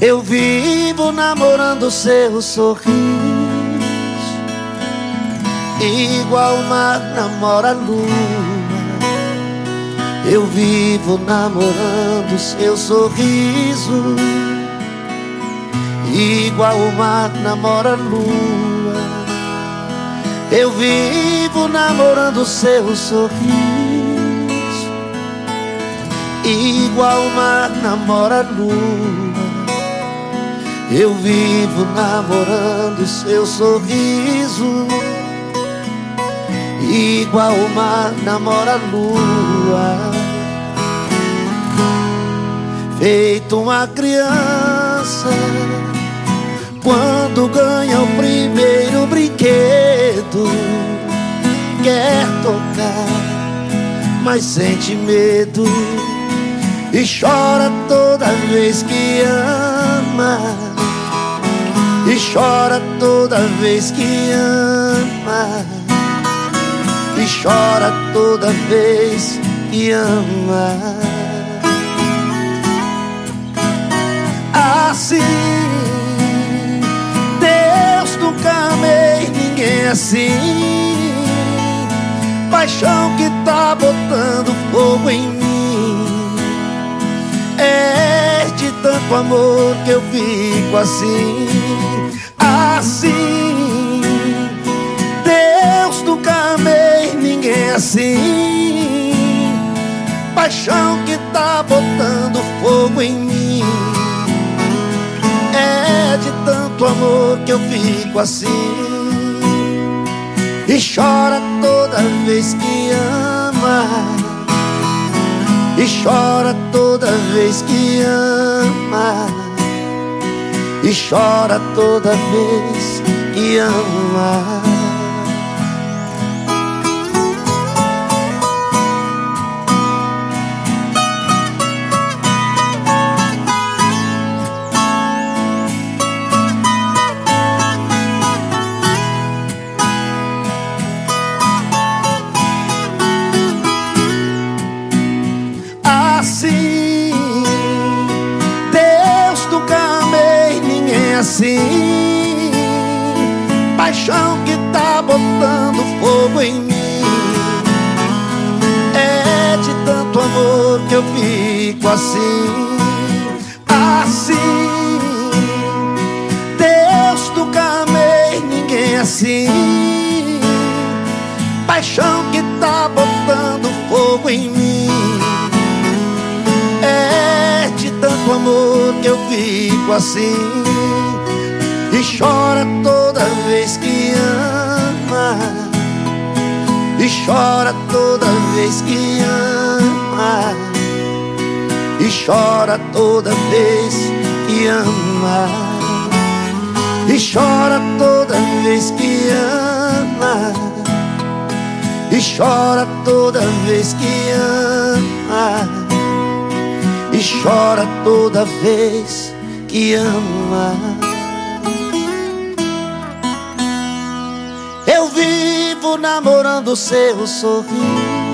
Eu vivo namorando seu sorriso Igual o mar namora a lua. Eu vivo namorando seu sorriso Igual o mar namora a lua. Eu vivo namorando seu sorriso Igual o mar namora a lua eu vivo namorando seu sorriso. Igual o mar namora a lua Feito uma criança. Quando ganha o primeiro brinquedo Quer tocar, mas sente medo. E chora toda vez que ama chora toda vez que ama. E chora toda vez que ama. Assim Deus nunca amei ninguém assim. Paixão que tá botando fogo em mim. É de tanto amor que eu fico assim assim. Deus nunca amei ninguém assim. Paixão que tá botando fogo em mim. É de tanto amor que eu fico assim. E chora toda vez que ama. E chora toda vez que ama e chora toda vez que ama. Assim Paixão que tá botando fogo em mim. É de tanto amor que eu fico assim Assim. Deus nunca amei ninguém assim. Paixão que tá botando fogo em mim. É de tanto amor que eu fico assim e chora toda vez que ama. E chora toda vez que ama. E chora toda vez que ama. E chora toda vez que ama. E chora toda vez que ama. E chora toda vez que ama namorando seu sorriso